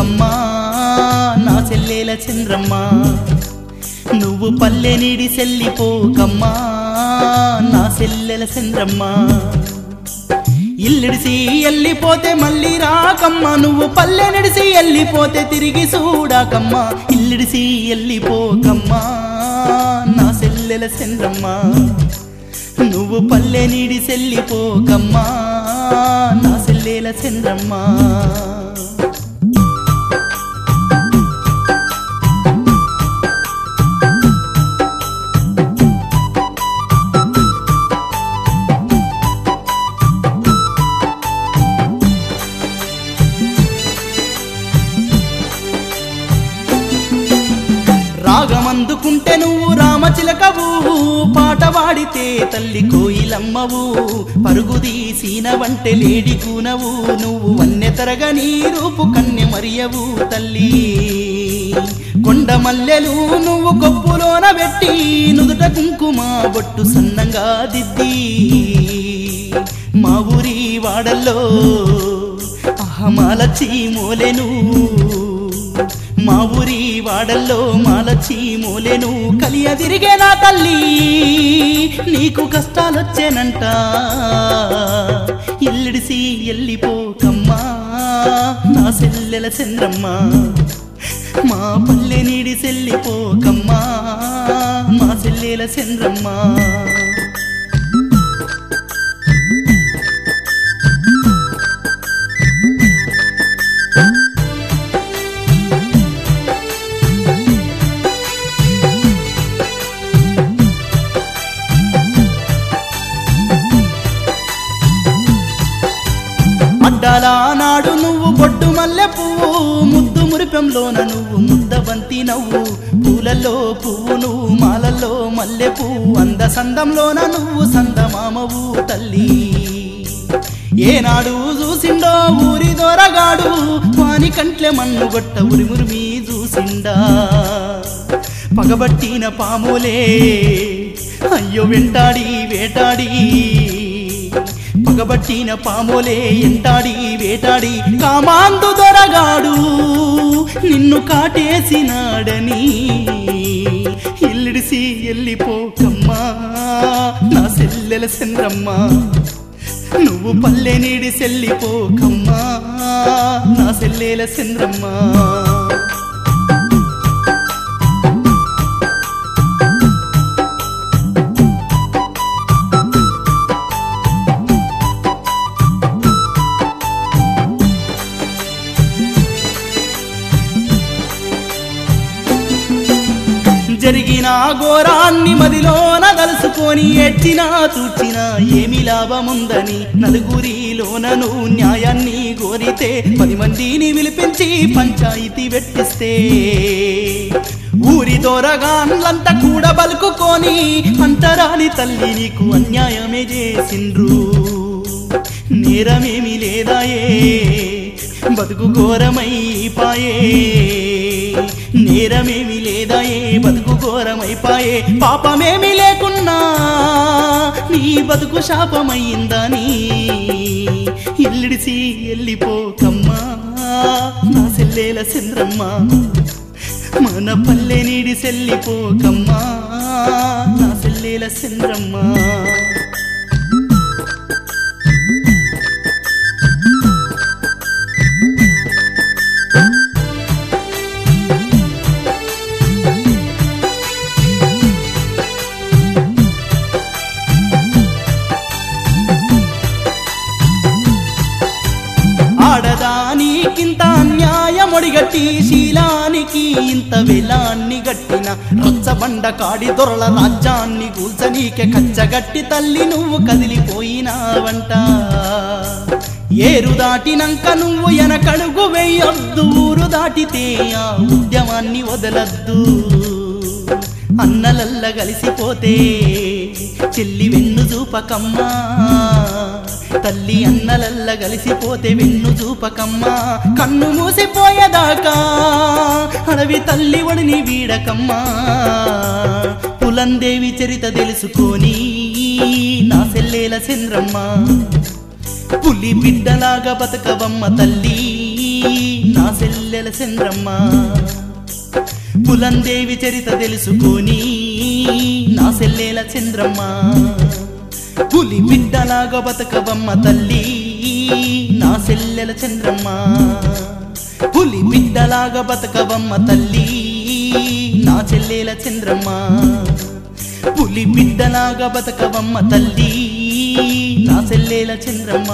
పోకమ్మా నా చెల్లెల చంద్రమ్మా. నువ్వు పల్లె నీడి సెల్లిపోకమ్మా నా సెల్లెల చంద్రమ్మా. ఇల్లిడిసి ఎల్లిపోతే మళ్ళీ రాకమ్మా నువ్వు పల్లె నిడిసి ఎల్లిపోతే తిరిగి చూడాకమ్మా ఇల్లిడిసి వెళ్ళిపోకమ్మా నా సెల్లెల చంద్రమ్మా. నువ్వు పల్లె నీడి సెల్లిపోకమ్మా నా చెల్లెల చంద్రమ్మా. రాగమందుకుంటే నువ్వు రామచిలకవు. పాట వాడితే తల్లి కోయిలమ్మవు. పరుగుదీసిన వంటే లేడి కూనవు. నువ్వు వన్నె తరగని రూపు కన్నె మరియవు తల్లి. కొండ మల్లెలు నువ్వు కొప్పులోన పెట్టి నుదుట కుంకుమ బొట్టు సన్నంగా దిద్ది. మా ఊరి వాడల్లో అహమాలచి నువ్వు మా ఊరి వాడల్లో మాలచి మూలెను కలియ తిరిగే నా తల్లి. నీకు కష్టాలొచ్చేనంట. ఎల్లిడిసి ఎల్లిపోకమ్మా నా సెల్లెల చంద్రమ్మ. మా పల్లె నీడి సెల్లిపోకమ్మా మా సెల్లెల చంద్రమ్మా. అడ్డాల నాడు నువ్వు బొడ్డు మల్లె పువ్వు ముద్దు మురిపెంలోన నువ్వు ముద్దబంతి నవ్వు. పూలల్లో పువ్వు నువ్వు మాలల్లో మల్లె పువ్వు. అంద సందంలోన నువ్వు సందమామవు తల్లి. ఏనాడు చూసిండో ఊరి దొరగాడు వాని కంట్లే మన్ను గొట్ట ఉరిమురిమి చూసిండా. పగబట్టిన పాములే అయ్యో వెంటాడి వేటాడి. పగబట్టిన పాములే ఎంటాడి వేటాడి కామాందు దొరగాడు నిన్ను కాటేసినాడని. ఎల్లుడిసి ఎల్లిపోకమ్మా నా సెల్లెల చంద్రమ్మ నువ్వు పల్లె నీడి సెల్లిపోకమ్మా నా సెల్లెల సెంద్రమ్మా ఎరిగిన ఘోరాన్ని మదిలోన దలుసుకొని ఎట్టినా చూచినా ఏమి లాభముందని నలుగురిలోనను న్యాయాన్ని కోరితే పది మందిని విలిపించి పంచాయతీ పెట్టిస్తే. ఊరి దొరగాన్లంతా కూడా బలుకుకొని అంతరాని తల్లి నీకు అన్యాయమే చేసిండ్రు. నేరమేమి లేదాయే బతుకు ఘోరమై పాయే నేరమేమి లేదాయే బతుకు ఘోరమైపాయే? పాపమేమి లేకున్నా? నీ బతుకు శాపమైందని ఎల్లిడిసి ఎల్లిపోకమ్మా నా సెల్లేల చంద్రమ్మ. మన పల్లె నీడి సెల్లిపోకమ్మా నా సెల్లేల చంద్రమ్మ. ఆడదానికింత అన్యాయమొడిగట్టి శీలానికి ఇంత వెలాన్ని గట్టిన రచ్చబండ కాడి దొరల రాజ్యాన్ని కూల్చనీకే కచ్చగట్టి తల్లి నువ్వు కదిలిపోయినావంట. ఏరు దాటినంక నువ్వు ఎనకడుగు వేయొద్దు ఊరు దాటితే ఆ ఉద్యమాన్ని వదలద్దు. అన్నలల్ల కలిసిపోతే చెల్లి వెన్ను చూపకమ్మా. తల్లి అన్నలల్ల కలిసిపోతే వెన్ను చూపకమ్మా. కన్ను మూసిపోయేదాకా అడవి తల్లి వడిని వీడకమ్మా. పులందేవి చరిత తెలుసుకొని నా సెల్లేల చంద్రమ్మ పులి బిడ్డలాగా బతకవమ్మ తల్లి నా నా సెల్లెల చంద్రమ్మ పులందేవి చరిత తెలుసుకొని నా సెల్లెల చంద్రమ్మ పులి బిడ్డలాగా బతకవమ్మ తల్లి. నా సెల్లెల చంద్రమ్మ పులి బిడ్డలాగా బతకవమ్మ తల్లి. నా చెల్లెల చంద్రమ్మ పులి బిడ్డలాగా బతకవమ్మ తల్లి. నా చెల్లెల చంద్రమ్మ.